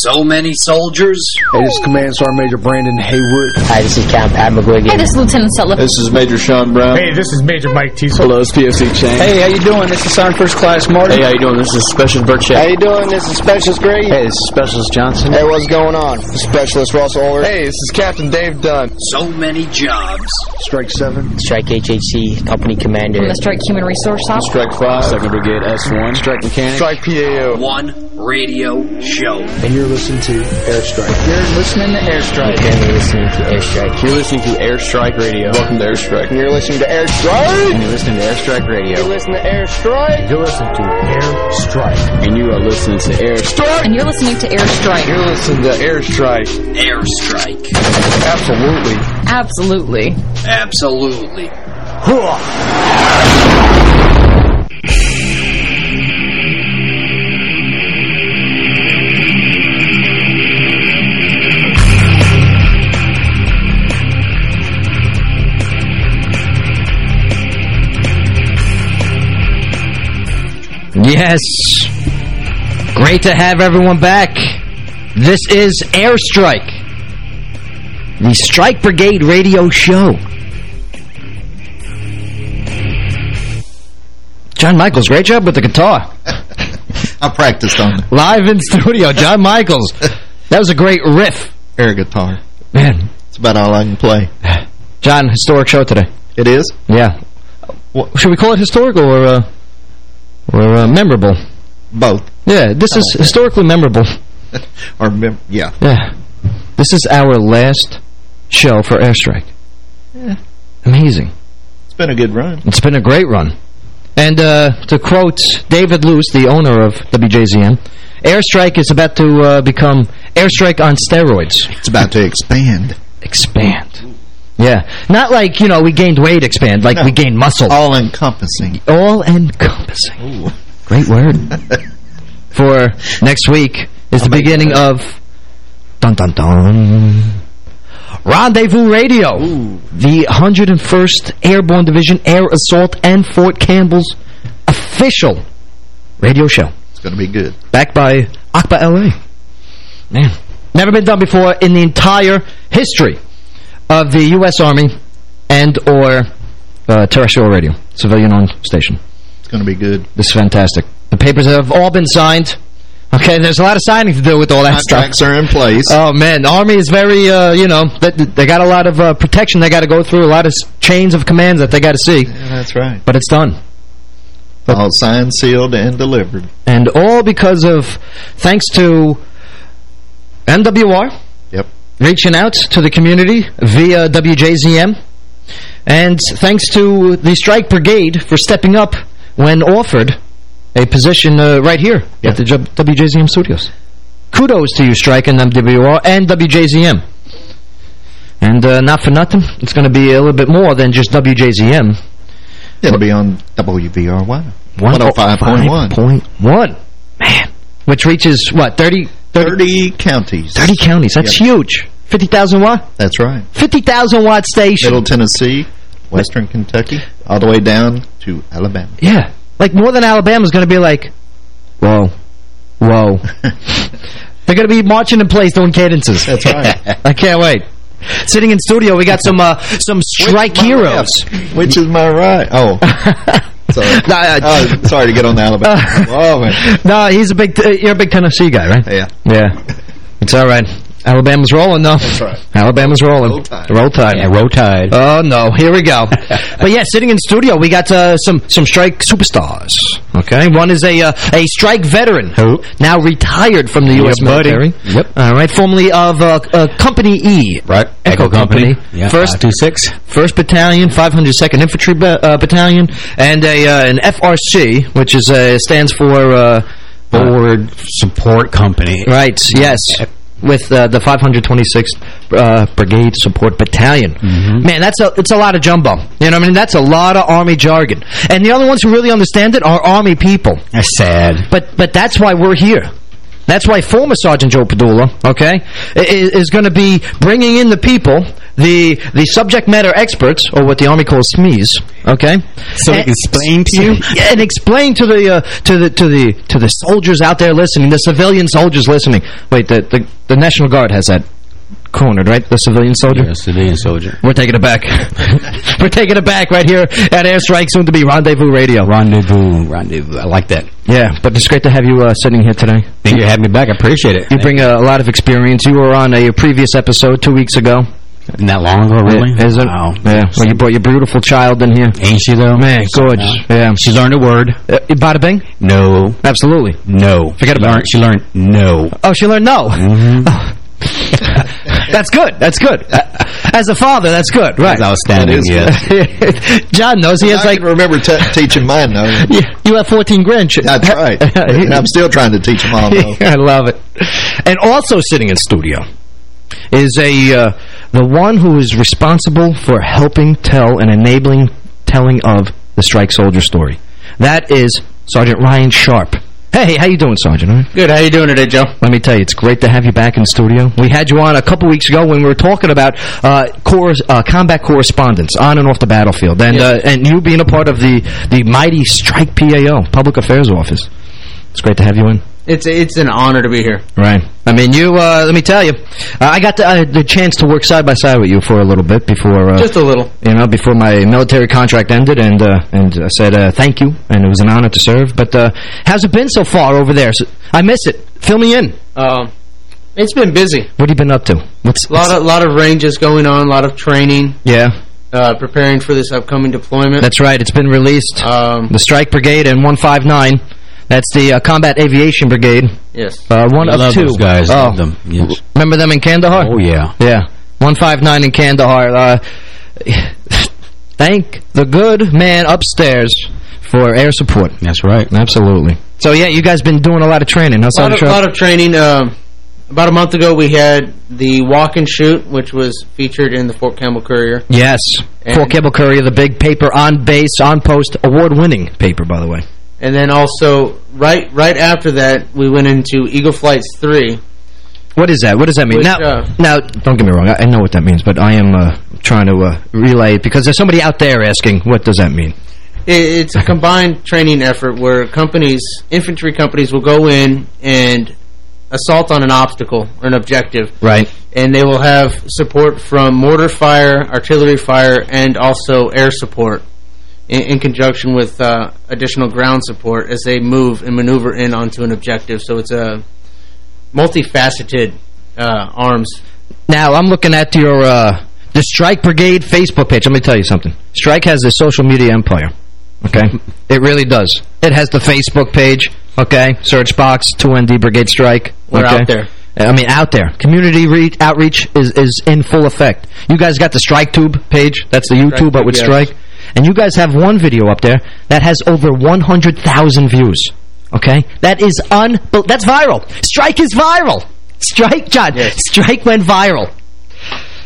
So many soldiers. Hey, this is Command Sergeant Major Brandon Hayward. Hi, this is Camp Admiral Hey, this is Lieutenant Sutliff. This is Major Sean Brown. Hey, this is Major Mike Teasel. Hello, it's PFC Chain. Hey, how you doing? This is Sergeant First Class Martin. Hey, how you doing? This is Specialist Bert How you doing? This is Specialist Greg. Hey, this is Specialist Johnson. Hey, what's going on? Specialist Russell Ulrich. Hey, this is Captain Dave Dunn. So many jobs. Strike 7. Strike HHC Company Commander. From the Strike Human Resource Officer. Strike 5. 2nd Brigade S1. Strike Mechanic. Strike PAO. One radio show. And you're listening to Airstrike. You're listening to Airstrike. And you're listening to Airstrike. You're listening to Airstrike Radio. Welcome to Airstrike. And you're listening to Airstrike. And you're listening to Airstrike Radio. You're listening to Airstrike. You're listening to Airstrike. And you are listening to Airstrike. And you're listening to Airstrike. You're listening to Airstrike. Airstrike. Absolutely. Absolutely. Absolutely. Yes. Great to have everyone back. This is Airstrike, the Strike Brigade radio show. John Michaels, great job with the guitar. I practiced on it. Live in studio, John Michaels. That was a great riff. Air guitar. Man. It's about all I can play. John, historic show today. It is? Yeah. Should we call it historical or... Uh, or uh, memorable. Both. Yeah, this is historically memorable. or mem yeah. Yeah. This is our last show for Airstrike. Yeah. Amazing. It's been a good run. It's been a great run. And uh, to quote David Luce, the owner of WJZM, Airstrike is about to uh, become Airstrike on steroids. It's about to expand. Expand. Yeah. Not like, you know, we gained weight expand, like No. we gained muscle. All-encompassing. All-encompassing. Ooh. Great word. For next week is the beginning of dun dun dun Rendezvous Radio, the 101st Airborne Division Air Assault and Fort Campbell's official radio show. It's going to be good. Backed by Akba LA. Man, never been done before in the entire history of the U.S. Army and or uh, terrestrial radio, civilian-owned station. It's going to be good. This is fantastic. The papers have all been signed. Okay, there's a lot of signing to do with all that Contracts stuff. are in place. Oh, man. The Army is very, uh, you know, they, they got a lot of uh, protection they got to go through, a lot of chains of commands that they got to see. Yeah, that's right. But it's done. All signed, sealed, and delivered. And all because of, thanks to MWR. Reaching out to the community via WJZM. And thanks to the Strike Brigade for stepping up when offered a position uh, right here Yeah. at the WJZM studios. Kudos to you, Strike and MWR and WJZM. And uh, not for nothing, it's going to be a little bit more than just WJZM. It'll be on WVRY. 105.1. 105.1. Man. Which reaches, what, 30? 30, 30 counties. 30 counties. That's Yep. huge. 50,000 watt? That's right. 50,000 watt station. Middle Tennessee, Western Kentucky, all the way down to Alabama. Yeah. Like, more than Alabama's going to be like, whoa, whoa. They're going to be marching in place doing cadences. That's right. I can't wait. Sitting in studio, we got some uh, some strike Which heroes. left? Which is my right? Oh. Sorry. No, uh, oh, sorry to get on the Alabama. oh, man. no, he's a big, uh, you're a big Tennessee guy, right? Yeah. Yeah. It's all right. Alabama's rolling, though. That's right. Alabama's rolling. Roll Tide. Roll Tide. Yeah, roll tide. Oh, no. Here we go. but, yeah, sitting in studio, we got uh, some some strike superstars. Okay? One is a uh, a strike veteran. Who? Now retired from the U.S. buddy. military. Yep. All right. Formerly of uh, uh, Company E. Right. Echo Company. Yeah, First- 526. 1st Battalion, 502nd Infantry ba uh, Battalion, and a uh, an FRC, which is uh, stands for... Uh, Forward Support Company. Right, yes. With uh, the 526th uh, Brigade Support Battalion. Mm-hmm. Man, that's a it's a lot of jumbo. You know I mean? That's a lot of Army jargon. And the only ones who really understand it are Army people. That's sad. But but that's why we're here. That's why former Sergeant Joe Padula, okay, i- is, going to be bringing in the people the the subject matter experts, or what the Army calls SMEs, okay? So And- explain to you? And explain to the uh, to the to the to the soldiers out there listening, the civilian soldiers listening. Wait, the the, the National Guard has that cornered, right? The civilian soldier. You're civilian soldier. We're taking it back. We're taking it back right here at Airstrike, soon to be Rendezvous Radio. Rendezvous, rendezvous. I like that. Yeah, but it's great to have you uh, sitting here today. Thank you for having me back. I appreciate it. You bring a, a lot of experience. You were on a, previous episode two weeks ago. Isn't that long ago, really? Yeah, Is it? Wow. Yeah. Well, you brought your beautiful child in here. Ain't she, though? Man, gorgeous. Yeah. She's learned a word. Uh, bada bing? No. Absolutely. No. Forget about learned, it. She learned no. Oh, she learned no. Mm-hmm. that's good. That's good. Uh, As a father, that's good. Right. That's outstanding, yes. John knows he has I like... can remember t teaching mine, though. You, you have 14 grandchildren. That's right. and I'm still trying to teach them all, though. I love it. And also sitting in studio is a uh, the one who is responsible for helping tell and enabling telling of the Strike Soldier story. That is Sergeant Ryan Sharp. Hey, how you doing, Sergeant? Right? Good. How you doing today, Joe? Let me tell you, it's great to have you back in studio. We had you on a couple weeks ago when we were talking about uh, cores, uh, combat correspondence on and off the battlefield, and uh, and you being a part of the the mighty Strike PAO, Public Affairs Office. It's great to have you in. It's it's an honor to be here. Right. I mean, you, uh, let me tell you, uh, I got the, uh, the chance to work side by side with you for a little bit before, uh, Just a little. you know, before my military contract ended, and uh, and I said uh, thank you, and it was an honor to serve. But uh, how's it been so far over there? So, I miss it. Fill me in. Um, it's been busy. What have you been up to? What's A lot of lot of ranges going on. A lot of training. Yeah, Uh, preparing for this upcoming deployment. that's right. It's been released. um, the Strike Brigade and 159. That's the uh, Combat Aviation Brigade. yes. Uh, one I of love two. those guys. Oh, Love them. Yes. remember them in Kandahar? Oh, yeah. Yeah. 159 in Kandahar. Uh, thank the good man upstairs for air support. That's right. Absolutely. So, yeah, you guys been doing a lot of training. Huh, A lot, of, Sharp? lot of training. Um, about a month ago, we had the walk and shoot, which was featured in the Fort Campbell Courier. Yes. And- Fort Campbell Courier, the big paper on base, on post, award-winning paper, by the way. And then also, right right after that, we went into Eagle Flights 3. What is that? What does that mean? Which, now, uh, now, don't get me wrong. I, I know what that means, but I am uh, trying to uh, relay it because there's somebody out there asking, what does that mean? It, it's a combined training effort where companies, infantry companies, will go in and assault on an obstacle or an objective. Right. And they will have support from mortar fire, artillery fire, and also air support in, in conjunction with uh, additional ground support as they move and maneuver in onto an objective. So it's a multifaceted uh, arms. Now, I'm looking at your uh, the Strike Brigade Facebook page. Let me tell you something. Strike has a social media empire. Okay? it really does. It has the Facebook page. Okay? Search box, 2ND Brigade Strike. We're okay? out there. I mean, out there. Community reach, outreach is, is in full effect. You guys got the Strike Tube page. That's the YouTube, but with yes. Strike. And you guys have one video up there that has over 100,000 views. Okay? That is un... That's viral. Strike is viral. Strike, John. Yes. Strike went viral.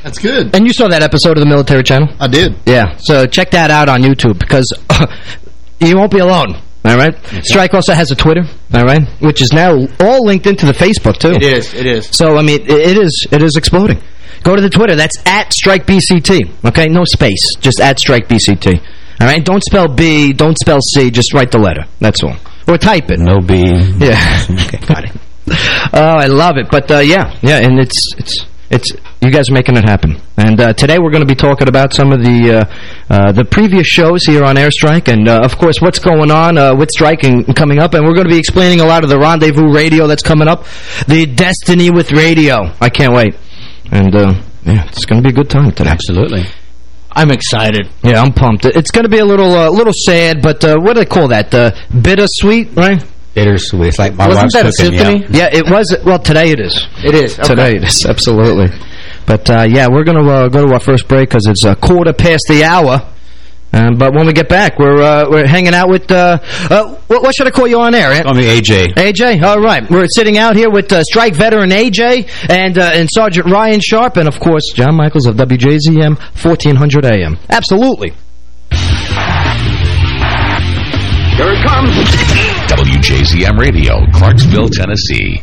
That's good. And you saw that episode of the military channel? I did. Yeah. So check that out on YouTube because you won't be alone. All right? Strike also has a Twitter, all right, which is now all linked into the Facebook, too. It is. It is. So, I mean, it, it is it is exploding. Go to the Twitter. That's at StrikeBCT. Okay? No space. Just at StrikeBCT. All right? Don't spell B. Don't spell C. Just write the letter. That's all. Or type it. No B. Yeah. okay, got it. Oh, I love it. But, uh, yeah. Yeah, and it's... it's it's you guys are making it happen. And uh, today we're going to be talking about some of the uh, uh, the previous shows here on Airstrike, and uh, of course what's going on uh, with striking coming up. And we're going to be explaining a lot of the Rendezvous Radio that's coming up, the Destiny with Radio. I can't wait. And uh, yeah, it's going to be a good time today. Absolutely. I'm excited. Yeah, I'm pumped. It's going to be a little uh, little sad, but uh, what do they call that? Uh, bittersweet, right? Bittersweet. It's like my Wasn't wife's that a symphony? Yeah. Yeah, it was. Well, today it is. It is. Okay. Today it is, absolutely. But, uh, yeah, we're going to uh, go to our first break because it's a quarter past the hour. Um, but when we get back, we're uh, we're hanging out with, uh, uh, what, what should I call you on air? Call me AJ. AJ? All right. We're sitting out here with uh, Strike veteran AJ and uh, and Sergeant Ryan Sharp and, of course, John Michaels of WJZM 1400 AM. Absolutely. Here it comes. WJZM Radio, Clarksville, Tennessee.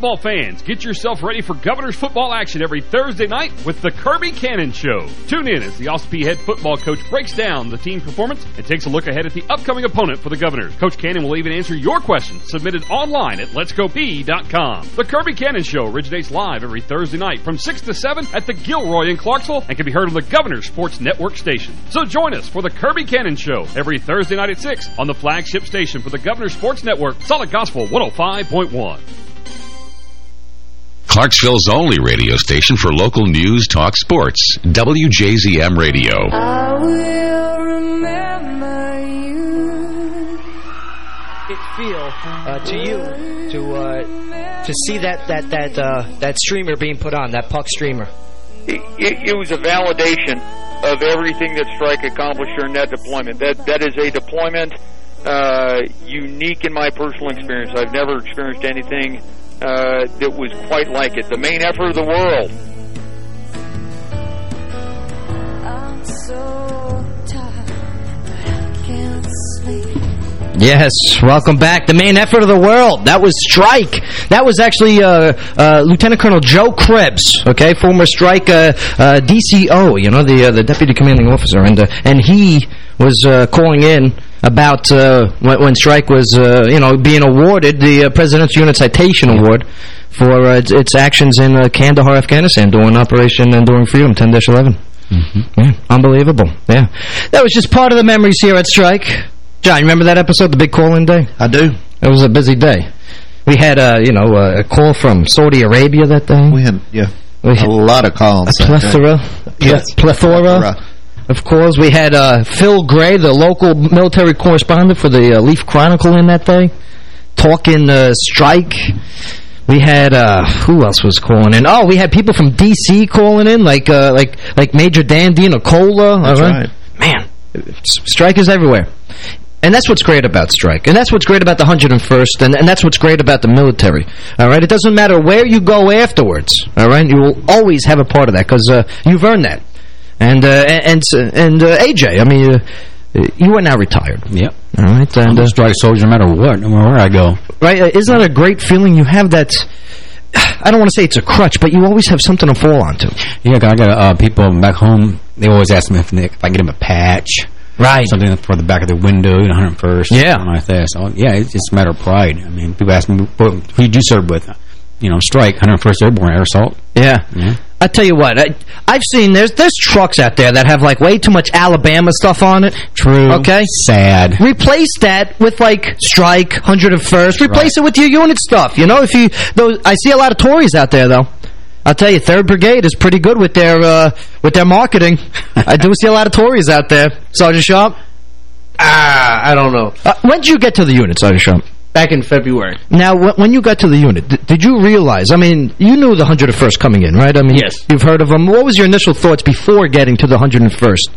Football fans, get yourself ready for Governor's football action every Thursday night with the Kirby Cannon Show. Tune in as the Ospey head football coach breaks down the team performance and takes a look ahead at the upcoming opponent for the Governors. Coach Cannon will even answer your questions submitted online at letsgopeay.com. The Kirby Cannon Show originates live every Thursday night from 6 to 7 at the Gilroy in Clarksville and can be heard on the Governors Sports Network station. So join us for the Kirby Cannon Show every Thursday night at 6 on the flagship station for the Governors Sports Network, Solid Gospel 105.1. Clarksville's only radio station for local news, talk, sports. WJZM Radio. I will remember you. It feel uh, to you to uh, to see that that that uh, that streamer being put on that puck streamer? It, it, it was a validation of everything that Strike accomplished during that deployment. That that is a deployment uh, unique in my personal experience. I've never experienced anything uh, that was quite like it. The main effort of the world. I'm so tired, but I can't sleep. Yes, welcome back. The main effort of the world. That was Strike. That was actually uh, uh, Lieutenant Colonel Joe Krebs, okay, former Strike uh, uh DCO, you know, the uh, the Deputy Commanding Officer, and uh, and he was calling in about when, when, Strike was, you know, being awarded the President's Unit Citation Award for its, its, actions in Kandahar, Afghanistan, during Operation Enduring Freedom 10-11. Mm -hmm. Yeah, unbelievable. Yeah, that was just part of the memories here at Strike. John, you remember that episode, the big call-in day? I do. It was a busy day. We had, uh, you know, uh, a call from Saudi Arabia that day. We had, yeah, we had a lot of calls. A plethora. Yes, plethora. plethora. Of course, we had uh, Phil Grey, the local military correspondent for the uh, Leaf Chronicle in that day. talking uh, strike. We had uh, who else was calling in? Oh, we had people from D.C. calling in, like uh, like like Major Dan Nicola. That's all right. Man, strike is everywhere. And that's what's great about strike. And that's what's great about the 101st. And, and that's what's great about the military. All right? It doesn't matter where you go afterwards. All right? You will always have a part of that because uh, you've earned that. And uh, and and uh, AJ, I mean, uh, you are now retired. Yep. All right. And, I'm a strike soldier no matter what, no matter where I go. Right? Uh, Isn't that a great feeling? You have that... I don't want to say it's a crutch, but you always have something to fall onto. Yeah, I got uh, people back home. They always ask me if, they, if I get them a patch, right? Something for the back of the window, you know, 101st, Yeah. something like that. So yeah, it's just a matter of pride. I mean, people ask me, "What- "Who did you serve with?" You know, strike 101st Airborne Air Assault. Yeah. Yeah. I tell you what, I, I've seen there's there's trucks out there that have like way too much Alabama stuff on it. True. Okay. Sad. Replace that with like strike 101st. Replace Right. it with your unit stuff. You know, if you those I see a lot of Tories out there though. I'll tell you, Third Brigade is pretty good with their uh, with their marketing. I do see a lot of Tories out there. Sergeant Sharp. Ah, I don't know. Uh, when did you get to the unit, Sergeant Sharp? Back in February. Now, when you got to the unit, did you realize, I mean, you knew the 101st coming in, right? I mean, Yes. you've heard of them. What was your initial thoughts before getting to the 101st?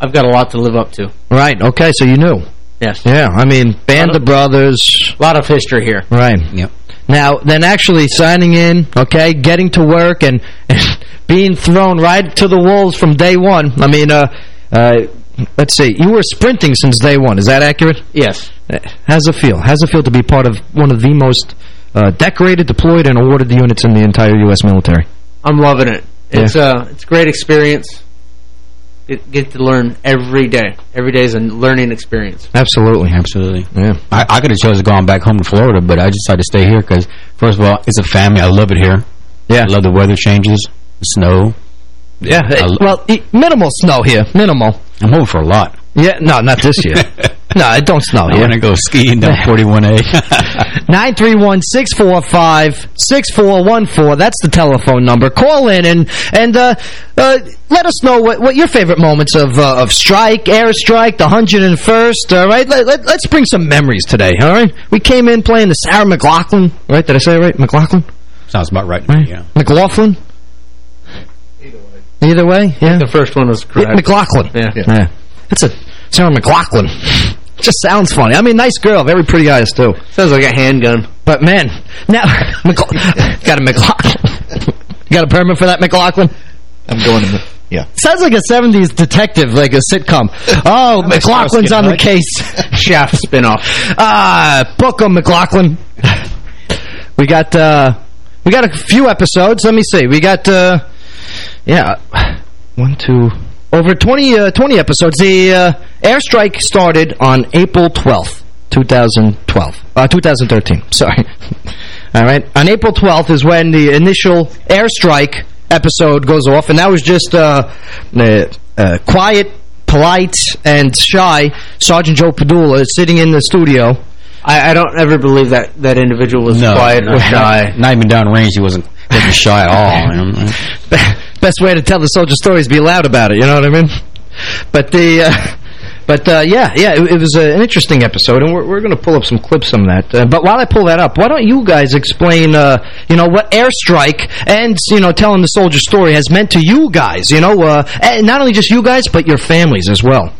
I've got a lot to live up to. Right, okay, so you knew. Yes. Yeah, I mean, Band of Brothers. A lot of history here. Right. Yep. Now, then actually signing in, okay, getting to work and, and being thrown right to the wolves from day one. I mean, uh, uh, let's see, you were sprinting since day one. Is that accurate? Yes. How's it feel? How's it feel to be part of one of the most uh, decorated, deployed, and awarded units in the entire U.S. military? I'm loving it. Yeah. It's uh, it's a great experience. Get, get to learn every day. Every day is a learning experience. Absolutely. Absolutely. Yeah. I, I could have chosen going back home to Florida, but I decided to stay here because, first of all, it's a family. I love it here. Yeah. I love the weather changes, the snow. Yeah, I lo- well, minimal snow here. Minimal. I'm hoping for a lot. Yeah, no, not this year. no, it don't snow here. I here. want to go skiing down 41A. 931-645-6414. That's the telephone number. Call in and and uh, uh, let us know what, what your favorite moments of uh, of strike, airstrike, the 101st. All right, let, let, let's bring some memories today. All right, we came in playing the Sarah McLaughlin. Right? Did I say it right? McLaughlin. Sounds about right. me, Yeah. McLaughlin. Either way, yeah. The first one was Yeah, correct. McLaughlin. Yeah. yeah. That's a Sarah McLaughlin. Just sounds funny. I mean, nice girl, very pretty eyes too. Sounds like a handgun. But man, now got a McLaughlin. got a permit for that McLaughlin? I'm going to... Yeah. Sounds like a 70s detective, like a sitcom. Oh, McLaughlin's on the case. Shaft spinoff. Ah, book 'em, McLaughlin. We got uh we got a few episodes. Let me see. We got uh yeah, one, two, over 20 uh, 20 episodes. The uh, airstrike started on April 12th, 2012. Uh 2013. Sorry. All right. On April 12th is when the initial airstrike episode goes off and that was just uh, uh, uh quiet, polite and shy Sergeant Joe Padula sitting in the studio I, I don't ever believe that that individual was No, quiet or not- shy. Not, not even downrange. He wasn't, wasn't shy at all. you know? best way to tell the soldier story is be loud about it. You know what I mean? But the, uh, but uh, yeah, yeah, it, it was uh, an interesting episode, and we're we're going to pull up some clips from that. Uh, but while I pull that up, why don't you guys explain, uh, you know, what airstrike and you know telling the soldier story has meant to you guys? You know, uh, and not only just you guys, but your families as well.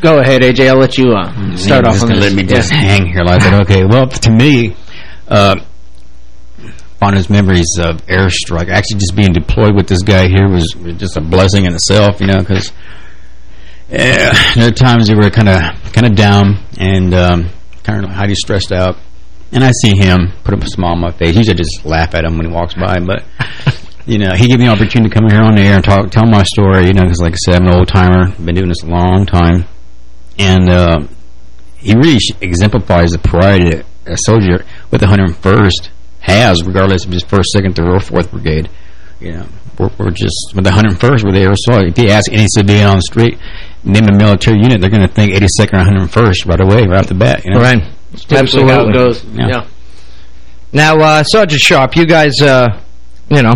Go ahead, AJ. I'll let you uh, start off just on this. let me just Yeah. hang here like that. Okay, well, to me, uh, fondest memories of airstrike. Actually, just being deployed with this guy here was was just a blessing in itself, you know, because uh, there are times you were kind of kind of down and um, kind of highly stressed out. And I see him put up a smile on my face. Usually I just laugh at him when he walks by, but you know, he gave me an opportunity to come here on the air and talk, tell my story. You know, because like I said, I'm an old timer, I've been doing this a long time, and uh, he really exemplifies the pride that a soldier with the 101st has, regardless of his first, second, third, or fourth brigade. You know, we're, we're just with the 101st, we're the air assault. If you ask any civilian on the street, name a military unit, they're going to think 82nd or 101st right away, right off the bat. You know? Right. It's typically how it goes. Yeah. Yeah. Now, uh, Sergeant Sharp, you guys, uh, you know,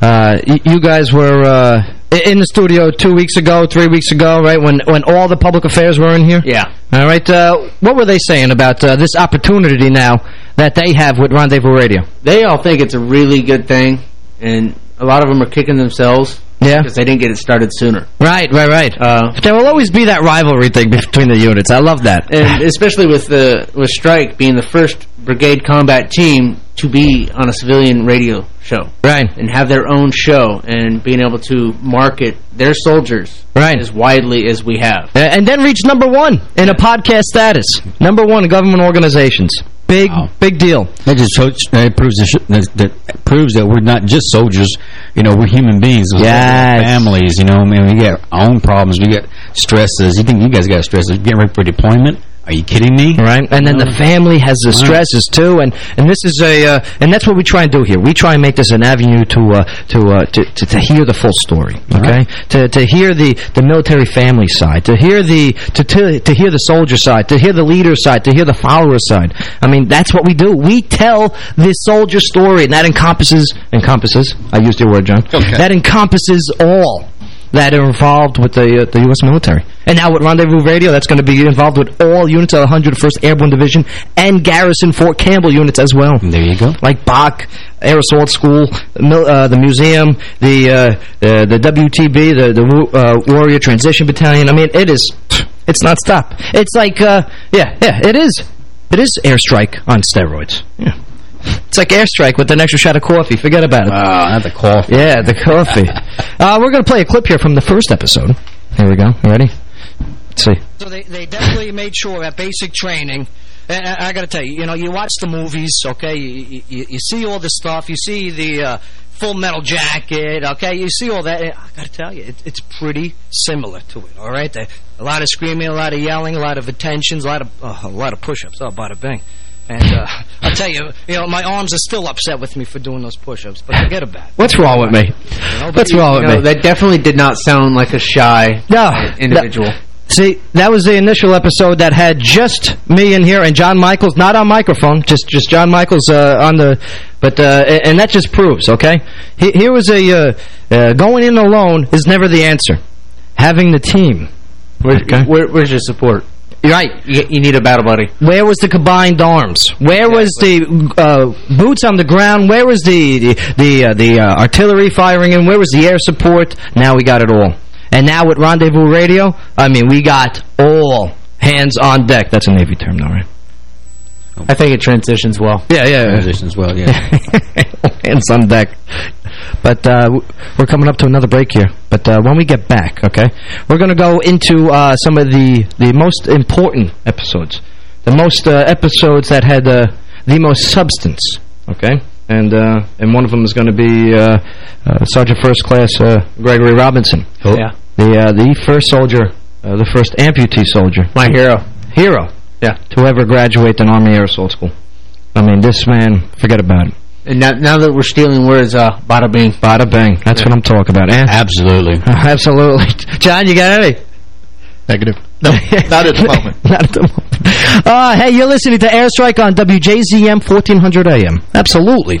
uh, you guys were uh, in the studio two weeks ago, three weeks ago, right, when when all the public affairs were in here? Yeah. All right. Uh, what were they saying about uh, this opportunity now that they have with Rendezvous Radio? They all think it's a really good thing, and a lot of them are kicking themselves. Yeah. Because they didn't get it started sooner. Right, right, right. Uh, there will always be that rivalry thing between the units. I love that. and especially with the with Strike being the first brigade combat team to be on a civilian radio show. Right. And have their own show and being able to market their soldiers right. as widely as we have. And then reach number one in a podcast status. Number one in government organizations. Big, big deal. That just shows, that proves that, sh- that, that proves that we're not just soldiers. You know, we're human beings. We have Yes. families. You know, I mean, we got our own problems. We got stresses. You think you guys got stresses? Getting ready for deployment? Are you kidding me? Right, and then the family has the Right. stresses too, and and this is a uh, and that's what we try and do here. We try and make this an avenue to uh, to, uh, to to to hear the full story. Okay, to to hear the the military family side, to hear the to to to hear the soldier side, to hear the leader side, to hear the follower side. I mean, that's what we do. We tell the soldier story, and that encompasses encompasses. I used your word, John. Okay. That encompasses all that are involved with the uh, the U.S. military. And now with Rendezvous Radio, that's going to be involved with all units of the 101st Airborne Division and Garrison Fort Campbell units as well. There you go. Like Bach, Air Assault School, the, uh, the museum, the uh, uh, the WTB, the the uh, Warrior Transition Battalion. I mean, it is it's not stop. It's like uh, yeah, yeah, it is. It is airstrike on steroids. Yeah. It's like airstrike with an extra shot of coffee. Forget about it. Ah, not the coffee. Yeah, the coffee. uh, we're going to play a clip here from the first episode. Here we go. You ready? Let's see. So they, they definitely made sure at basic training, and I, I got to tell you, you know, you watch the movies, okay, you, you, you see all the stuff, you see the uh, full metal jacket, okay, you see all that. I got to tell you, it, it's pretty similar to it, all right? They, a lot of screaming, a lot of yelling, a lot of attentions, a lot of uh, a lot of push-ups. Oh, bada bing. And uh, I'll tell you, you know, my arms are still upset with me for doing those push-ups, but forget about it. What's wrong with me? know, What's you- wrong You with know, me? that definitely did not sound like a shy No. individual. See, that was the initial episode that had just me in here and John Michaels, not on microphone, just just John Michaels uh, on the, but uh, and and that just proves, okay? Here was a uh, uh, going in alone is never the answer. Having the team. Where, Okay. where, where's your support? You're right. You, you need a battle buddy. Where was the combined arms? Where was the uh, boots on the ground? Where was the the the, uh, the uh, artillery firing in? Where was the air support? Now we got it all. And now with Rendezvous Radio, I mean, we got all hands on deck. That's a Navy term, though, right? I think it transitions well. Yeah, yeah. Transitions well, yeah. hands on deck. But uh, we're coming up to another break here. But uh, when we get back, okay, we're going to go into uh, some of the, the most important episodes. The most uh, episodes that had uh, the most substance, okay? And uh, and one of them is going to be uh, uh, Sergeant First Class uh, Gregory Robinson. Yeah. The, uh, the first soldier, uh, the first amputee soldier. My hero. Hero. Yeah. To ever graduate an Army Air Assault School. I mean, this man, forget about it. And now, now that we're stealing words, uh, bada bing. Bada bang. That's what I'm talking about. Eh? Absolutely. Absolutely. John, you got any? Negative. No, not at the moment. Not at the moment. Uh, hey, you're listening to Airstrike on WJZM 1400 AM. Absolutely.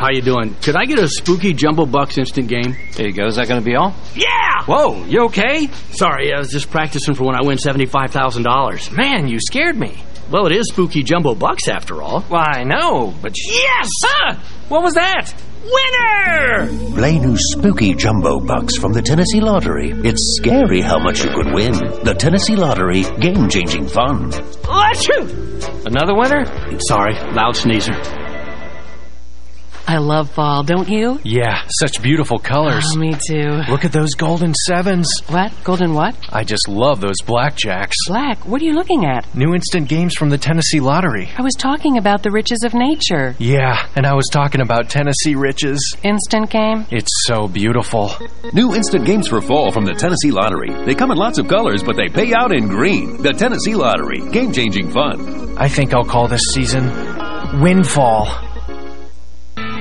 How you doing? Could I get a spooky Jumbo Bucks instant game? There you go. Is that going to be all? Yeah! Whoa, you okay? Sorry, I was just practicing for when I win $75,000. Man, you scared me. Well, it is spooky Jumbo Bucks after all. Well, I know, but... Yes! Huh? What was that? Winner! Play new spooky jumbo bucks from the Tennessee Lottery. It's scary how much you could win. The Tennessee Lottery, game-changing fun. Achoo! Another winner? Sorry, loud sneezer. I love fall, don't you? Yeah, such beautiful colors. Oh, me too. Look at those golden sevens. What? Golden what? I just love those blackjacks. Black? What are you looking at? New instant games from the Tennessee Lottery. I was talking about the riches of nature. Yeah, and I was talking about Tennessee riches. Instant game? It's so beautiful. New instant games for fall from the Tennessee Lottery. They come in lots of colors, but they pay out in green. The Tennessee Lottery. Game-changing fun. I think I'll call this season Windfall.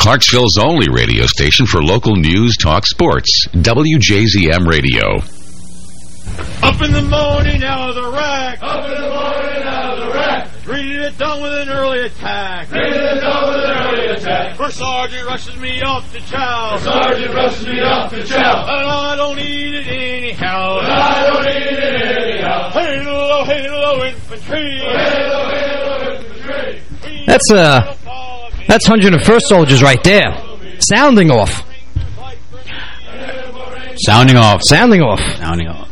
Clarksville's only radio station for local news, talk, sports. WJZM Radio. Up in the morning out of the rack. Up in the morning out of the rack. Greeted it done with an early attack. Greeted it done with an early attack. First sergeant rushes me off to chow. First sergeant rushes me off to chow. And I don't need it anyhow. And I don't need it anyhow. Halo, halo, infantry. Halo, halo, infantry. That's uh, that's 101st Soldiers right there. Sounding off. Sounding off. Sounding off. Sounding off.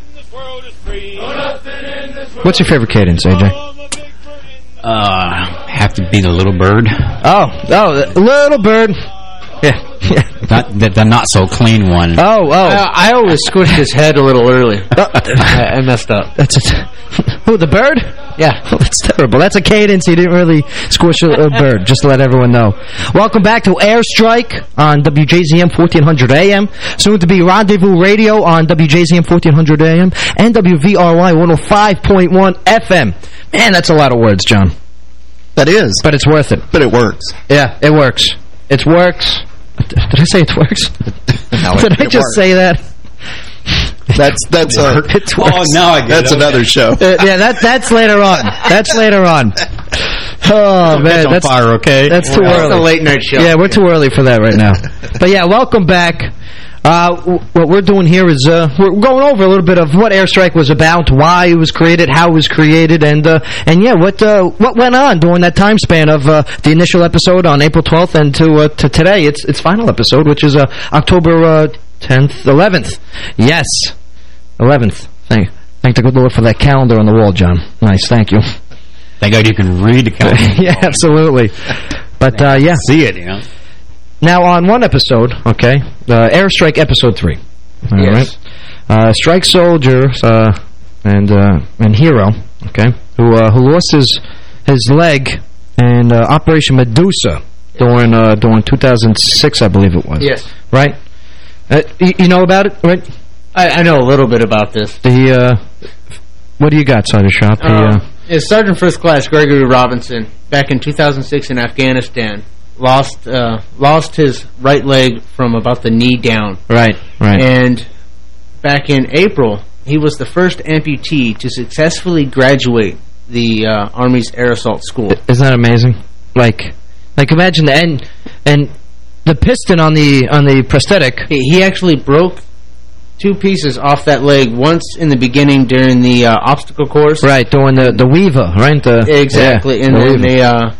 What's your favorite cadence, AJ? Uh, have to be the little bird. Oh, oh, the little bird. Yeah, yeah. Not the, the not so clean one. Oh, oh. I, I always squished his head a little early. I, I messed up. That's it. Who, the bird? Yeah. Oh, that's terrible. That's a cadence. He didn't really squish a, a bird, just to let everyone know. Welcome back to Airstrike on WJZM 1400 AM. Soon to be Rendezvous Radio on WJZM 1400 AM and WVRY 105.1 FM. Man, that's a lot of words, John. That is. But it's worth it. But it works. Yeah, it works. It works. Did I say it works? No, Did it- I it just works. say that? That's that's a It Oh, now I get that's it. another show. Uh, yeah, that that's later on. That's later on. Oh man, on that's fire, okay? That's too That's early. the late night show. Yeah, we're too early for that right now. but yeah, welcome back. Uh, w- what we're doing here is uh, we're going over a little bit of what Airstrike was about, why it was created, how it was created, and uh, and yeah, what uh, what went on during that time span of uh, the initial episode on April 12th and to uh, to today, its its final episode, which is uh, October uh, 10th, 11th. Yes, 11th. Thank thank the good Lord for that calendar on the wall, John. Nice, thank you. Thank God you can read the calendar. yeah, absolutely. But uh, yeah, See it, you know. now, on one episode, okay, uh, Airstrike Episode 3. All right, Yes. Uh, Strike Soldier uh, and uh, and Hero, okay, who uh, who lost his his leg in uh, Operation Medusa during uh, during 2006, I believe it was. Yes. Right? Uh, you, you know about it, right? I, I know a little bit about this. The, uh, what do you got, Sergeant Sharp? The, Um, uh, is Sergeant First Class Gregory Robinson back in 2006 in Afghanistan lost uh, lost his right leg from about the knee down. right, right. And back in April, he was the first amputee to successfully graduate the uh, Army's Air Assault School. Isn't that amazing? Like, like imagine that, and and the piston on the on the prosthetic. He, he actually broke two pieces off that leg once in the beginning during the uh, obstacle course. Right, during the the Weaver, right? The, Exactly, yeah, and the then Weaver. they uh,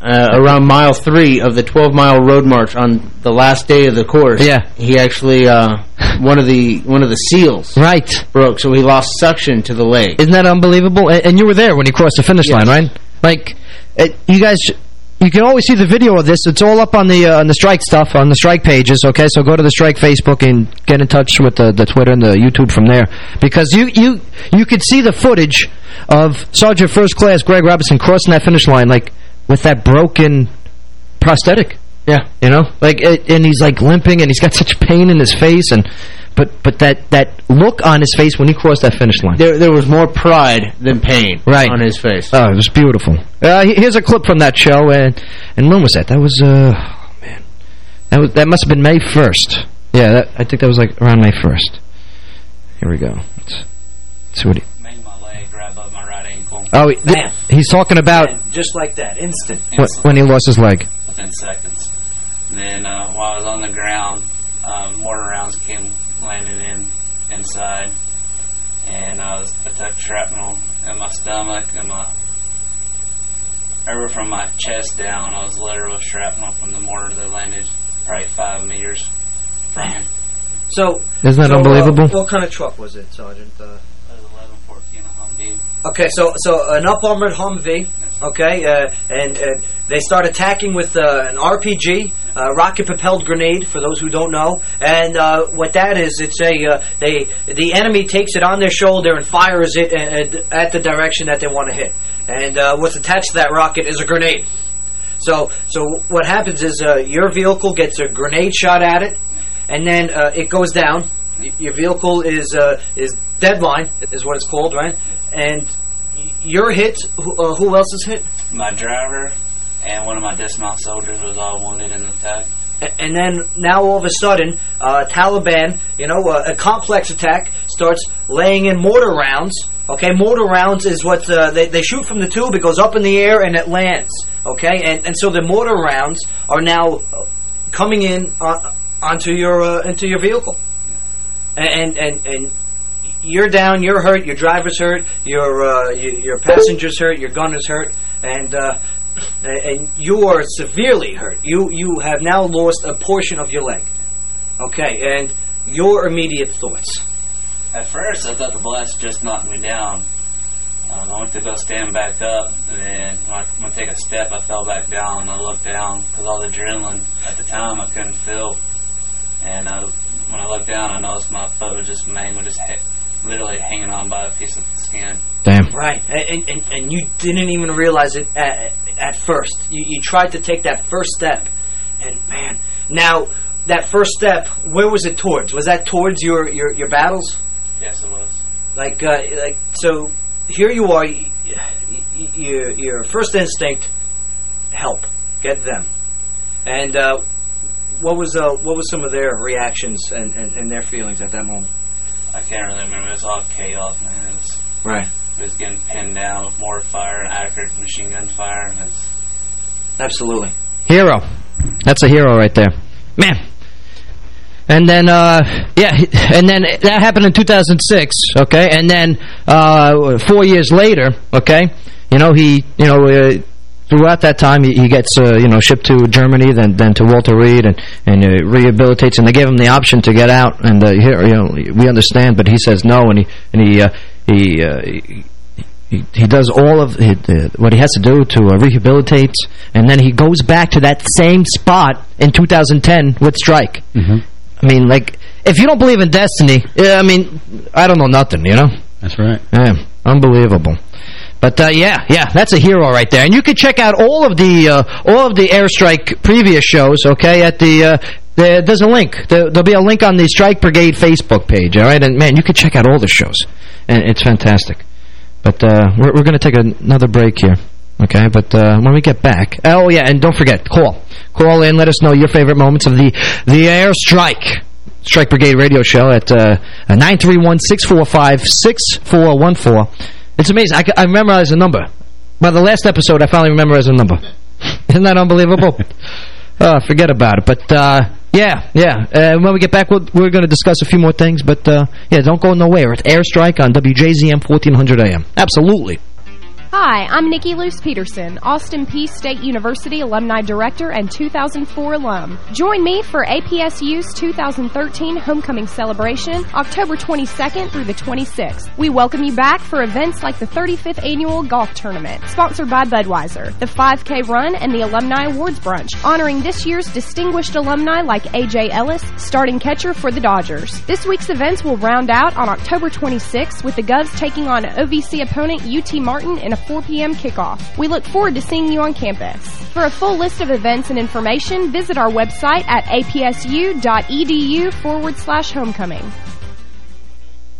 uh, around mile three of the 12 mile road march on the last day of the course. Yeah. he actually uh, one of the one of the seals right broke, so he lost suction to the leg. Isn't that unbelievable? And, and you were there when he crossed the finish line, right? Like, it, you guys, you can always see the video of this. It's all up on the uh, on the strike stuff, on the strike pages, okay? So go to the strike Facebook and get in touch with the, the Twitter and the YouTube from there. Because you, you, you could see the footage of Sergeant First Class Greg Robinson crossing that finish line, like, with that broken prosthetic. Yeah. You know? Like, it, and he's, like, limping, and he's got such pain in his face, and... But but that, that look on his face when he crossed that finish line. There there was more pride than pain right. on his face. Oh, it was beautiful. Uh, here's a clip from that show, and and when was that? That was uh, oh, man, that was that must have been May first. Yeah, that, I think that was like around May first. Here we go. Let's, let's see what he. Oh, he, Bam. he's talking about And just like that, instant. wh- when he lost his leg. within seconds. And then uh, while I was on the ground, um, mortar rounds came landing in inside, and I was I took shrapnel in my stomach and my over from my chest down. I was littered with shrapnel from the mortar that landed probably five meters from me. So, Isn't that so, uh, unbelievable? what kind of truck was it, Sergeant? Uh, It was 1114 Humvee. Okay, so so an up armored Humvee, okay, uh, and, and they start attacking with uh, an RPG, uh, rocket propelled grenade. For those who don't know, and uh, what that is, it's a uh, they the enemy takes it on their shoulder and fires it at, the direction that they want to hit, and uh, what's attached to that rocket is a grenade. So so what happens is uh, your vehicle gets a grenade shot at it, and then uh, it goes down. Your vehicle is uh, is deadline is what it's called, right? And y- you're hit. Who, uh, who else is hit? My driver and one of my dismount soldiers was all wounded in the attack. And then now all of a sudden, uh, Taliban, you know, uh, a complex attack starts laying in mortar rounds. Okay, mortar rounds is what uh, they, they shoot from the tube. It goes up in the air and it lands. Okay, and and so the mortar rounds are now uh, coming in uh, onto your uh, into your vehicle, and and and you're down, you're hurt, your driver's hurt, your uh, your, passenger's hurt, your gunner's hurt, and uh, and you are severely hurt. You you have now lost a portion of your leg. Okay, and your immediate thoughts. At first, I thought the blast just knocked me down. Um, I went to go stand back up, and then when I went to take a step, I fell back down. I looked down because all the adrenaline at the time I couldn't feel. And I, when I looked down, I noticed my foot was just mangled, just literally hanging on by a piece of skin. Damn. Right, and and, and you didn't even realize it at, at first. You you tried to take that first step, and man, now that first step, where was it towards? Was that towards your your, your battles? Yes, it was. Like, uh, like so, here you are. y- y- Your your first instinct, help, get them, and uh, what was uh, what was some of their reactions and, and, and their feelings at that moment? I can't really remember. It was all chaos, man. It was, Right. it was getting pinned down with mortar fire and accurate machine gun fire. And it's, Absolutely. Hero. That's a hero right there. Man. And then, uh, yeah, and then that happened in 2006, okay? And then, uh, four years later, okay, you know, he, you know, uh, throughout that time, he, he gets, uh, you know, shipped to Germany, then then to Walter Reed, and, and uh, rehabilitates, and they gave him the option to get out, and, uh, here, you know, we understand, but he says no, and he, and he, uh, he, uh, he he, he does all of uh, what he has to do to uh, rehabilitate, and then he goes back to that same spot in 2010 with Strike. Mm-hmm. I mean, like, if you don't believe in destiny, yeah, I mean, I don't know nothing, you know? That's right. Yeah, unbelievable. But uh, yeah, yeah, that's a hero right there. And you can check out all of the uh, all of the airstrike previous shows. Okay, at the uh, there, there's a link. There, there'll be a link on the Strike Brigade Facebook page. All right, and man, you can check out all the shows, and it's fantastic. But uh, we're we're going to take another break here. Okay, but uh, when we get back, oh yeah, and don't forget, call, call in, let us know your favorite moments of the the airstrike. Strike Brigade radio show at uh, 931-645-6414. It's amazing. I, I memorized a number. By the last episode, I finally memorized a number. Isn't that unbelievable? Uh, forget about it. But, uh, yeah, yeah. Uh, when we get back, we'll, we're going to discuss a few more things. But, uh, yeah, don't go nowhere. It's Airstrike on WJZM 1400 AM. Absolutely. Hi, I'm Nikki Luce Peterson, Austin Peay State University Alumni Director and 2004 alum. Join me for APSU's 2013 Homecoming Celebration, October 22nd through the 26th. We welcome you back for events like the 35th Annual Golf Tournament, sponsored by Budweiser, the 5K Run, and the Alumni Awards Brunch, honoring this year's distinguished alumni like A.J. Ellis, starting catcher for the Dodgers. This week's events will round out on October 26th with the Govs taking on OVC opponent UT Martin in a 4 p.m. kickoff. We look forward to seeing you on campus. For a full list of events and information, visit our website at apsu.edu forward slash homecoming.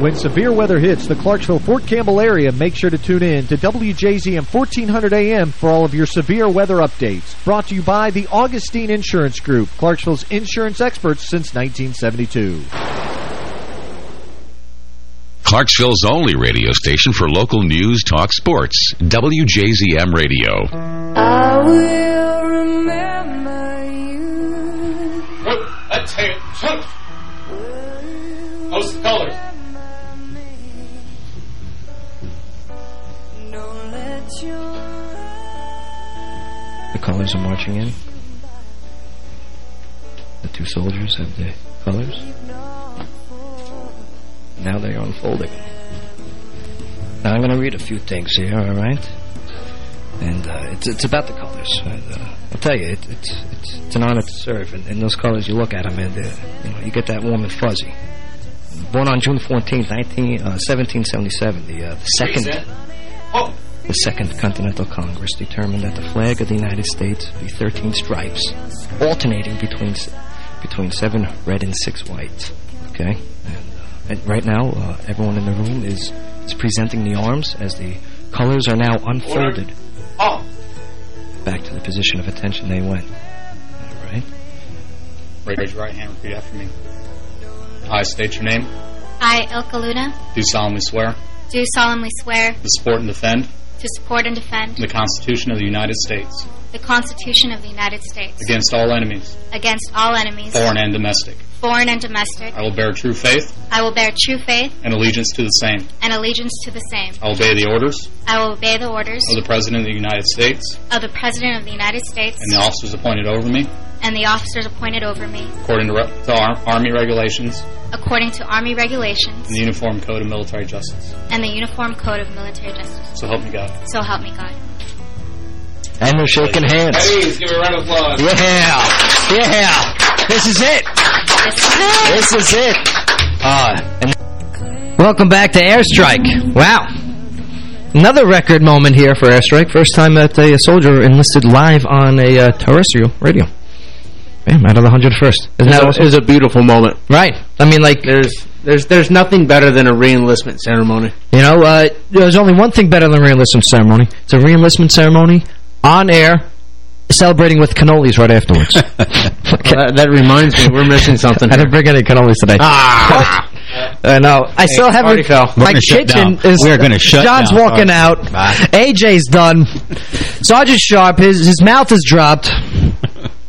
When severe weather hits the Clarksville-Fort Campbell area, make sure to tune in to WJZM 1400 AM for all of your severe weather updates. Brought to you by the Augustine Insurance Group, Clarksville's insurance experts since 1972. Clarksville's only radio station for local news, talk, sports. WJZM Radio. I will remember you. Attention! Host the colors. The colors are marching in. The two soldiers have the colors. Now they are unfolding. Now I'm going to read a few things here, all right? And uh, it's it's about the colors. And, uh, I'll tell you, it, it's it's it's an honor to serve. And, and those colors, you look at them, and you know you get that warm and fuzzy. Born on June 14th, 19, uh, 1777, the, uh, the second. Oh, The Second Continental Congress determined that the flag of the United States be 13 stripes, alternating between between seven red and six white. Okay? And, uh, and right now, uh, everyone in the room is, is presenting the arms as the colors are now unfolded. Oh. Back to the position of attention they went. All right? Raise your right hand, repeat after me. I state your name. I, Ilka Luna, Do solemnly swear do solemnly swear to support and defend to support and defend the Constitution of the United States the Constitution of the United States against all enemies, against all enemies, foreign and domestic. foreign and domestic. I will bear true faith I will bear true faith and allegiance to the same. and allegiance to the same. I will obey the orders I will obey the orders of the President of the United States of the President of the United States and the officers appointed over me and the officers appointed over me according to, re- to Ar- Army regulations according to Army regulations and the Uniform Code of Military Justice. and the Uniform Code of Military Justice. So help me God. So help me God. And we're shaking hands. Please give a round of applause. Yeah. Yeah. This is it. This is it. Uh, and Welcome back to Airstrike. Wow. Another record moment here for Airstrike. First time that a soldier enlisted live on a uh, terrestrial radio. Bam, out of the 101st. Isn't It's that a- awesome? it's a beautiful moment. Right. I mean, like... There's there's there's nothing better than a re-enlistment ceremony. You know, uh, there's only one thing better than a re-enlistment ceremony. It's a re-enlistment ceremony on air, celebrating with cannolis right afterwards. that, that reminds me, we're missing something. I didn't bring any cannolis today. Ah! I know. I Hey, still haven't. party foul. We're My gonna kitchen is. We're gonna shut John's down. walking Oh. out. AJ's done. Sergeant Sharp, his his mouth is dropped.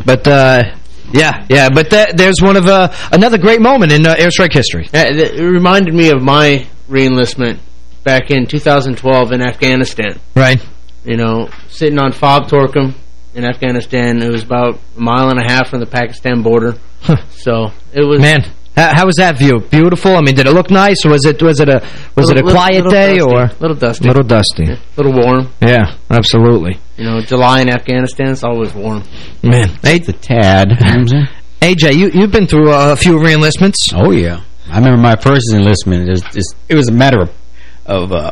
But uh, yeah, yeah. But th there's one of uh, another great moment in uh, airstrike history. Yeah, It reminded me of my re-enlistment back in 2012 in Afghanistan. Right. You know, sitting on Fob Torkham in Afghanistan. It was about a mile and a half from the Pakistan border. so it was Man, how, how was that view? Beautiful. I mean, did it look nice, was it was it a was it a quiet little day, dusty. or little dusty, little dusty? a little warm. Yeah, absolutely. You know, July in Afghanistan is always warm. Man, hey, the tad. AJ, you you've been through a few re-enlistments. Oh yeah, I remember my first enlistment. It was just it was a matter of of uh,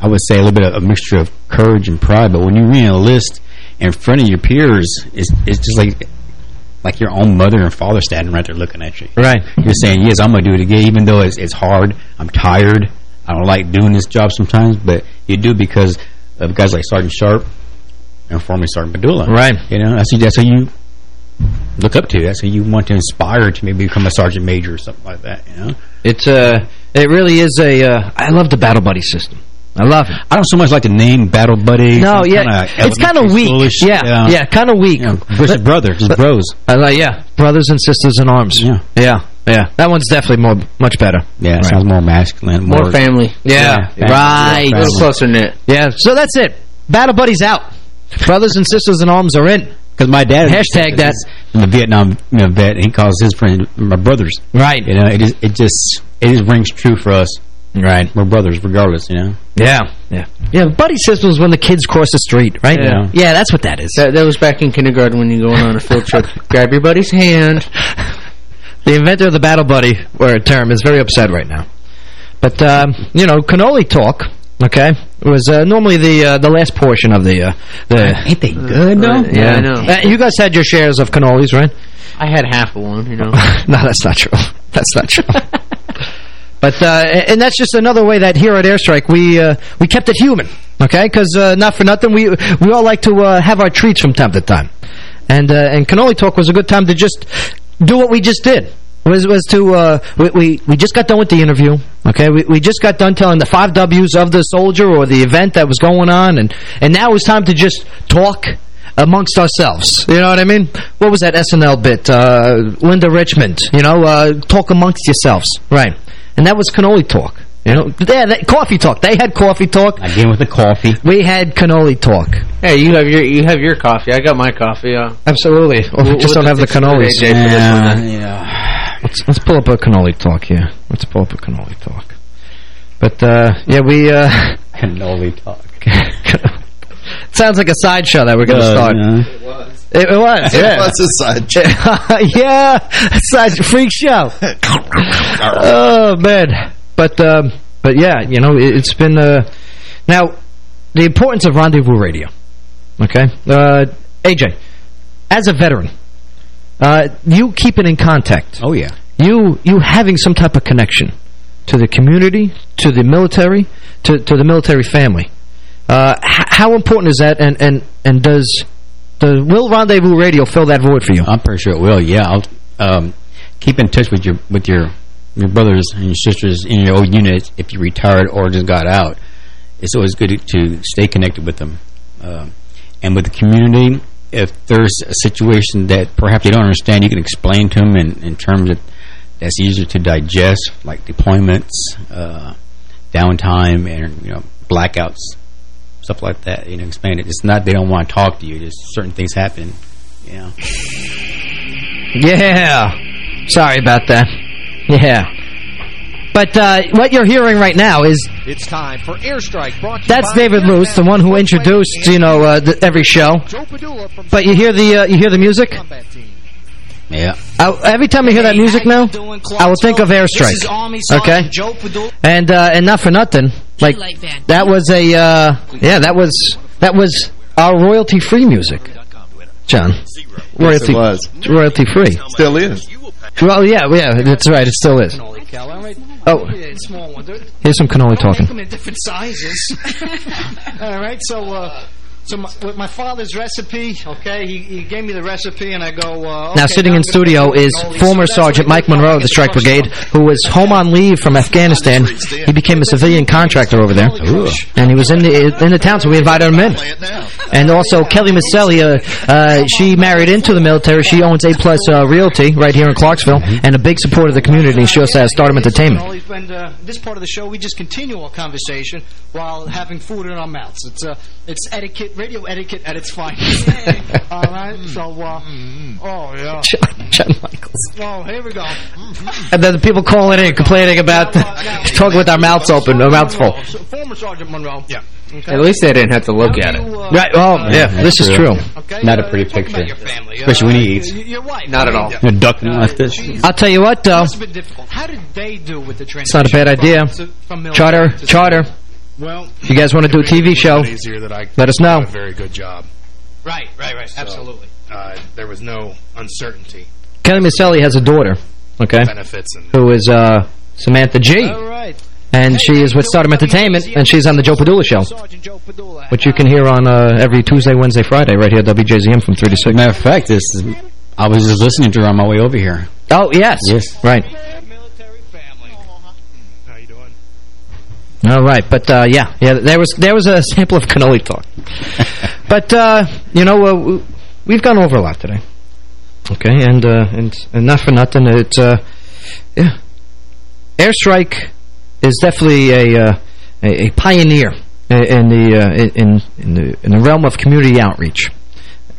I would say a little bit of a mixture of courage and pride. But when you re-enlist in front of your peers, it's it's just like like your own mother and father standing right there looking at you. Right. You're saying, yes, I'm going to do it again, even though it's, it's hard. I'm tired. I don't like doing this job sometimes, but you do because of guys like Sergeant Sharp and formerly Sergeant Padula. Right. You know, that's, that's who you look up to. That's who you want to inspire to maybe become a sergeant major or something like that, you know? It's uh, it really is a. Uh, I love the battle buddy system. I love it. I don't so much like the name Battle Buddy. No, It's yeah, kinda it's kind of weak. schoolish. Yeah, yeah, kind of weak. versus brother, just bros. I like, yeah, brothers and sisters in arms. Yeah, yeah, yeah. That one's definitely more, much better. Yeah, it Right. sounds more masculine. More family. Yeah, Yeah, right. A little closer knit. Yeah, so that's it. Battle buddies out. Brothers and sisters in arms are in. Because my dad Hashtag that. I'm Vietnam you know, vet, he calls his friend my brothers. Right. You know, it is it just it just rings true for us. Right. We're brothers, regardless. You know. Yeah, yeah, yeah. Buddy system is when the kids cross the street, right? Yeah. yeah. That's what that is. That, that was back in kindergarten when you go on a field trip. Grab your buddy's hand. The inventor of the battle buddy or term is very upset right now. But um, you know, cannoli talk. Okay, it was uh, normally the uh, the last portion of the uh, the. Ain't they good though? Yeah, I know. Uh, you guys had your shares of cannolis, right? I had half of one, you know. no, that's not true. That's not true. but uh, and that's just another way that here at Airstrike we uh, we kept it human, okay? Because uh, not for nothing, we we all like to uh, have our treats from time to time, and uh, and cannoli talk was a good time to just do what we just did. Was was to uh, we, we we just got done with the interview, okay? We we just got done telling the five W's of the soldier or the event that was going on, and and now it's time to just talk amongst ourselves. You know what I mean? What was that SNL bit? Uh, Linda Richman, you know, uh, talk amongst yourselves. Right. And that was cannoli talk. You know, yeah, that, coffee talk. They had coffee talk. Again with the coffee. We had cannoli talk. Hey, you have your you have your coffee. I got my coffee. Uh, Absolutely. Oh, we We'll- just we'll don't have the exclude cannolis. AJ for this one, then. yeah. Let's, let's pull up a cannoli talk here. Let's pull up a cannoli talk. But, uh, yeah, we, uh... Cannoli talk. Sounds like a sideshow that we're going to Uh, start. yeah. It, was. it was, yeah. It was a sideshow. yeah, side freak show. oh man, but um, but yeah, you know, it, it's been uh, now the importance of Rendezvous Radio. Okay? Uh, AJ, as a veteran, uh, you keeping in contact. Oh, yeah. You you having some type of connection to the community, to the military, to, to the military family. Uh, how important is that, and, and, and does, does Will Rendezvous Radio fill that void for you? I'm pretty sure it will, yeah. I'll um, keep in touch with your with your your brothers and your sisters in your old unit if you retired or just got out. It's always good to stay connected with them. Um, and with the community, if there's a situation that perhaps you don't understand, you can explain to them in, in terms of that's easier to digest, like deployments, uh, downtime, and you know blackouts, stuff like that. You know, explain it. It's not they don't want to talk to you. Just certain things happen. You know. Yeah. Sorry about that. Yeah. But uh, what you're hearing right now is It's time for Airstrike brought to that's by David Luce, the one who introduced you know uh, the, every show. But you hear the uh, you hear the music. Yeah. I, every time I hear that music now, I will think of Airstrike. Okay. And uh, and not for nothing, like that was a uh, yeah that was that was our royalty free music, John. Royalty it was. royalty free. Still is. Well, yeah, yeah, that's right. It still is. Oh, small one. Here's some cannoli talking. different sizes. All right, so uh, so my, with my father's recipe, okay, he, he gave me the recipe, and I go. Uh, Now, sitting I'm in studio is former So Sergeant Mike. Monroe of the Strike Brigade, who was home on leave from Afghanistan. He became a civilian contractor over there, and he was in the in the town, so we invited him in. And also Kelly Maselli, uh, uh, she married into the military. She owns A Plus uh, Realty right here in Clarksville, and a big supporter of the community. She also has Stardom Entertainment. And uh, this part of the show, we just continue our conversation while having food in our mouths. It's uh, it's etiquette, radio etiquette at its finest. All right, mm. so uh, mm-hmm. oh yeah. John Michaels. Oh, here we go. Mm-hmm. And then the people calling in complaining about talking with our mouths open, our mouths full. Former Sergeant Monroe. Yeah. Okay. At least they didn't have to look at it. Uh, right. Oh, yeah. This is true. Not a uh, pretty picture. Especially when he eats. Your wife. Not at all. A duck like this. I'll tell you what, though. It's been difficult. How did they do with the transition? It's not a bad idea. From, from military Charter, to charter. Well, If you guys want to do a TV show, easier that I let us know. a very good job. Right, right, right. So, Absolutely. Uh, there was no uncertainty. Kelly Maselli has a daughter, okay, Benefits and who is uh, Samantha G. All right. And she is with Stardom Entertainment, and she's on the Joe Padula Show, which you can hear on uh, every Tuesday, Wednesday, Friday, right here at WJZM from 3 to 6. Matter of fact, this is, I was just listening to her on my way over here. Oh, yes. Yes. Right. All right, but uh, yeah, yeah, there was there was a sample of cannoli talk. but uh, you know, uh, we've gone over a lot today. Okay, and uh, and and not for nothing, it's uh, yeah, airstrike is definitely a uh, a, a pioneer in the uh, in in the in the realm of community outreach.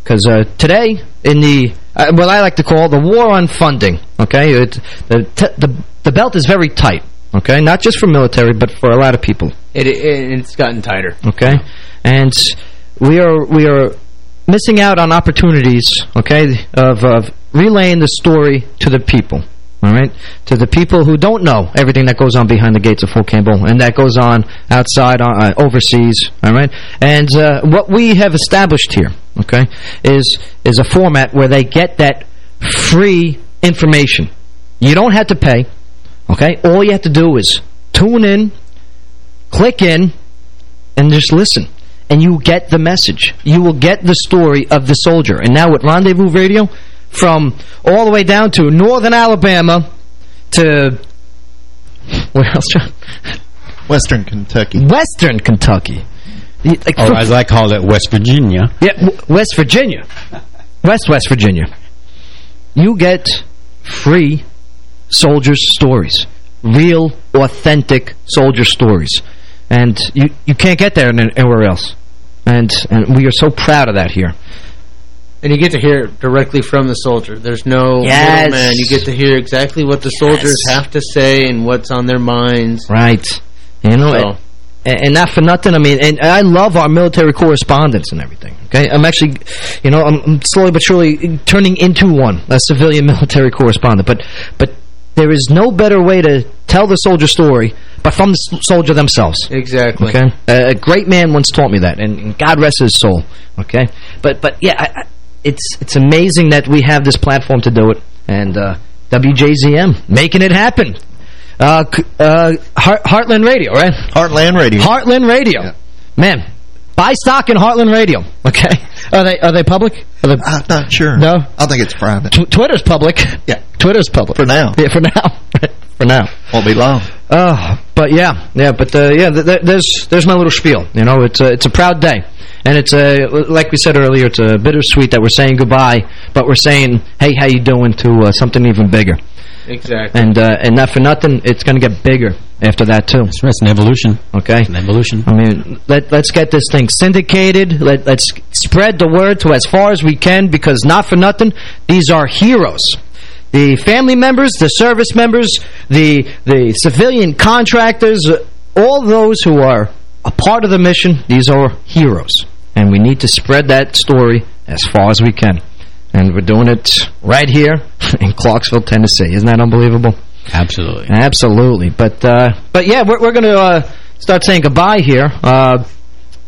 Because uh, today, in the uh, what I like to call the war on funding, okay, it, the t the the belt is very tight. Okay, not just for military, but for a lot of people. It, it it's gotten tighter. Okay, and we are we are missing out on opportunities. Okay, of of relaying the story to the people. All right, to the people who don't know everything that goes on behind the gates of Fort Campbell and that goes on outside, uh, overseas. All right, and uh, what we have established here, okay, is is a format where they get that free information. You don't have to pay. Okay, all you have to do is tune in, click in, and just listen. And you get the message. You will get the story of the soldier. And now with Rendezvous Radio, from all the way down to northern Alabama to... Where else, John? Western Kentucky. Western Kentucky. Like Or as I call it, West Virginia. yeah, West Virginia. West West Virginia. You get free soldiers' stories. Real, authentic soldier stories. And you, you can't get there anywhere else. And and we are so proud of that here. And you get to hear it directly from the soldier. There's no Yes. middleman. You get to hear exactly what the soldiers have to say and what's on their minds. Right. You know, So- and, and not for nothing, I mean, and I love our military correspondence and everything, okay? I'm actually, you know, I'm, I'm slowly but surely turning into one, a civilian military correspondent, but but there is no better way to tell the soldier story, but from the soldier themselves. Exactly. Okay, uh, a great man once taught me that, and, and God rest his soul. Okay, but but yeah, I, I, it's it's amazing that we have this platform to do it, and uh, WJZM making it happen. Uh, uh, Heart, Heartland Radio, right? Heartland Radio. Heartland Radio, man. Buy stock in Heartland Radio. Okay, are they are they public? Are they, I'm not sure. No, I think it's private. Tw Twitter's public. Yeah, Twitter's public for now. Yeah, for now. for now. Won't be long. Oh, but yeah, yeah, but uh, yeah, th th there's there's my little spiel. You know, it's a it's a proud day, and it's a like we said earlier, it's a bittersweet that we're saying goodbye, but we're saying, hey, how you doing to uh, something even bigger. Exactly. And uh, and not for nothing, it's going to get bigger after that too. It's, an evolution. Okay, an evolution. I mean, let let's get this thing syndicated. Let let's spread the word to as far as we can because not for nothing, these are heroes. The family members, the service members, the the civilian contractors, uh, all those who are a part of the mission, these are heroes. And we need to spread that story as far as we can. And we're doing it right here in Clarksville, Tennessee. Isn't that unbelievable? Absolutely. Absolutely. But uh, but yeah, we're, we're going to uh, start saying goodbye here. Uh,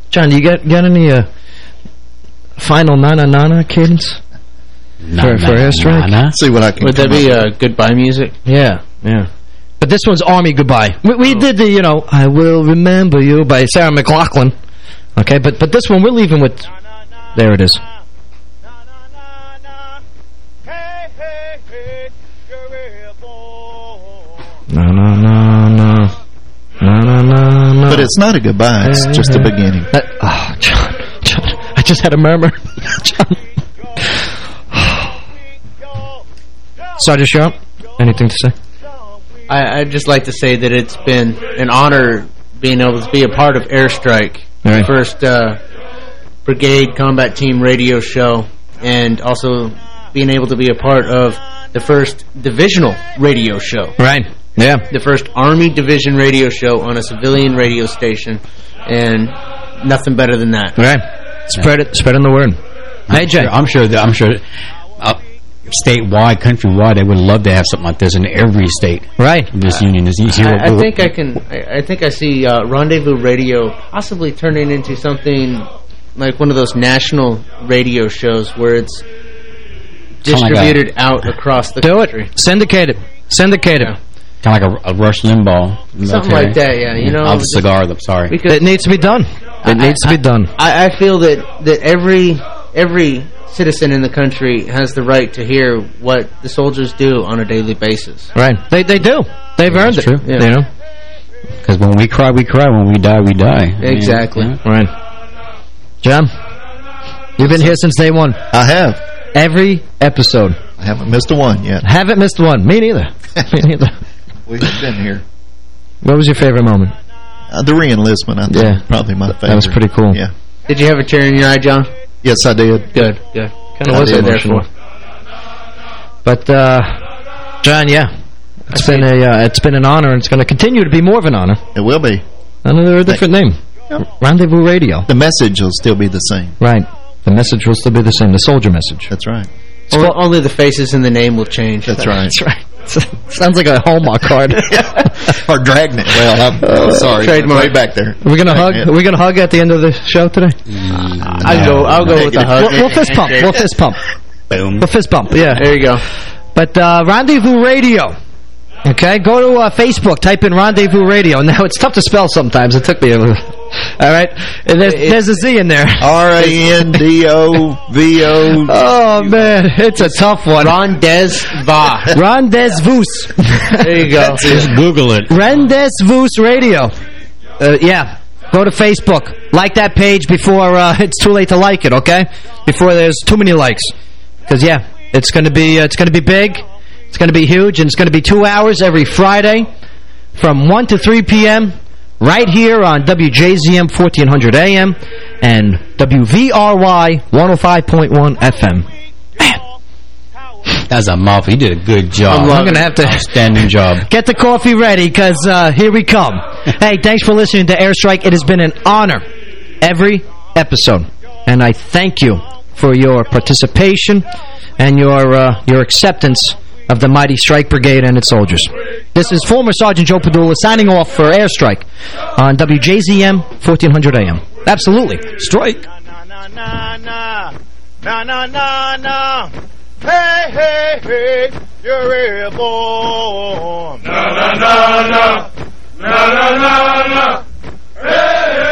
John, do you get, get any uh, final nana-nana cadence? for, for airstrike? See what I can Would that be up uh, goodbye music? Yeah, yeah. But this one's Army Goodbye. We, we did the, you know, I Will Remember You by Sarah McLachlan. Okay, but but this one we're leaving with... There it is. No, no, no, no. No, no, no, no. But it's not a goodbye. It's just a beginning. Uh, oh, John, John, I just had a murmur. John. Sergeant Sharp, anything to say? I, I'd just like to say that it's been an honor being able to be a part of Airstrike, Right. first uh, Brigade Combat Team radio show, and also being able to be a part of the first divisional radio show. Right. Yeah. The first Army Division radio show on a civilian radio station, and nothing better than that. Right. Spread it. Spreading the word. Hey, I'm Jay. Sure, I'm sure. That, I'm sure. Uh, statewide, countrywide, they would love to have something like this in every state. Right. This union is easier. I, I think I can. I, I think I see uh, Rendezvous Radio possibly turning into something like one of those national radio shows where it's distributed out across the Do country. it. Syndicate it. Syndicate it. Kind of like a, a Rush Limbaugh. Something like that, yeah, you know, Of the just- cigar, I'm sorry. Because It needs to be done. It needs to be done. I, I feel that that every every citizen in the country has the right to hear what the soldiers do on a daily basis. Right. They they do. They've earned That's it. true. You know. Because when we cry, we cry. When we die, we die. I mean, Exactly. yeah. Right. John, you've been here since day one. I have. Every episode. I haven't missed a one yet. Haven't missed one. Me neither. Me neither. We've been here. What was your favorite moment? Uh, the re-enlistment, I think, Yeah. probably my favorite. That was pretty cool. Yeah. Did you have a tear in your eye, John? Yes, I did. Good, good. Kind of was did I there emotional. for? But uh, John, yeah, it's been a uh, it's been an honor, and it's going to continue to be more of an honor. It will be. Under a different name, Rendezvous Radio. The message will still be the same. Right. The message will still be the same. The soldier message. That's right. Only, only the faces and the name will change. That's right. That's right. Sounds like a Hallmark card. or Dragnet. Well, I'm, I'm sorry. trademark. Way back there. Are we gonna hug? Are we gonna hug at the end of the show today? I'll go. I'll go with the hug. We'll, we'll fist pump. We'll fist pump. Boom. We'll fist bump. Yeah. There you go. But uh, Rendezvous Radio. Okay, go to uh, Facebook, type in Rendezvous Radio. Now, it's tough to spell sometimes. It took me a little... All right? And There's, there's a Z in there. R-A-N-D-O-V-O. Oh, man. It's a tough one. Rendezvous. Rendezvous. There you go. Just Google it. Rendezvous Radio. Uh, yeah. Go to Facebook. Like that page before uh, it's too late to like it, okay? Before there's too many likes. Because, yeah, it's going to be uh, it's going to be big. It's going to be huge. And it's going to be two hours every Friday from 1 to 3 p.m. right here on WJZM 1400 AM and WVRY 105.1 FM. That's a mouthful. You did a good job. I'm going to have to... Outstanding job. Get the coffee ready, because uh, here we come. hey, thanks for listening to Airstrike. It has been an honor every episode. And I thank you for your participation and your uh, your acceptance of the mighty Strike Brigade and its soldiers. This is former Sergeant Joe Padula signing off for Airstrike on WJZM 1400 AM. Absolutely. Strike. Na na na na na. Hey hey hey, you're airborne. Na na na na. Na na na na.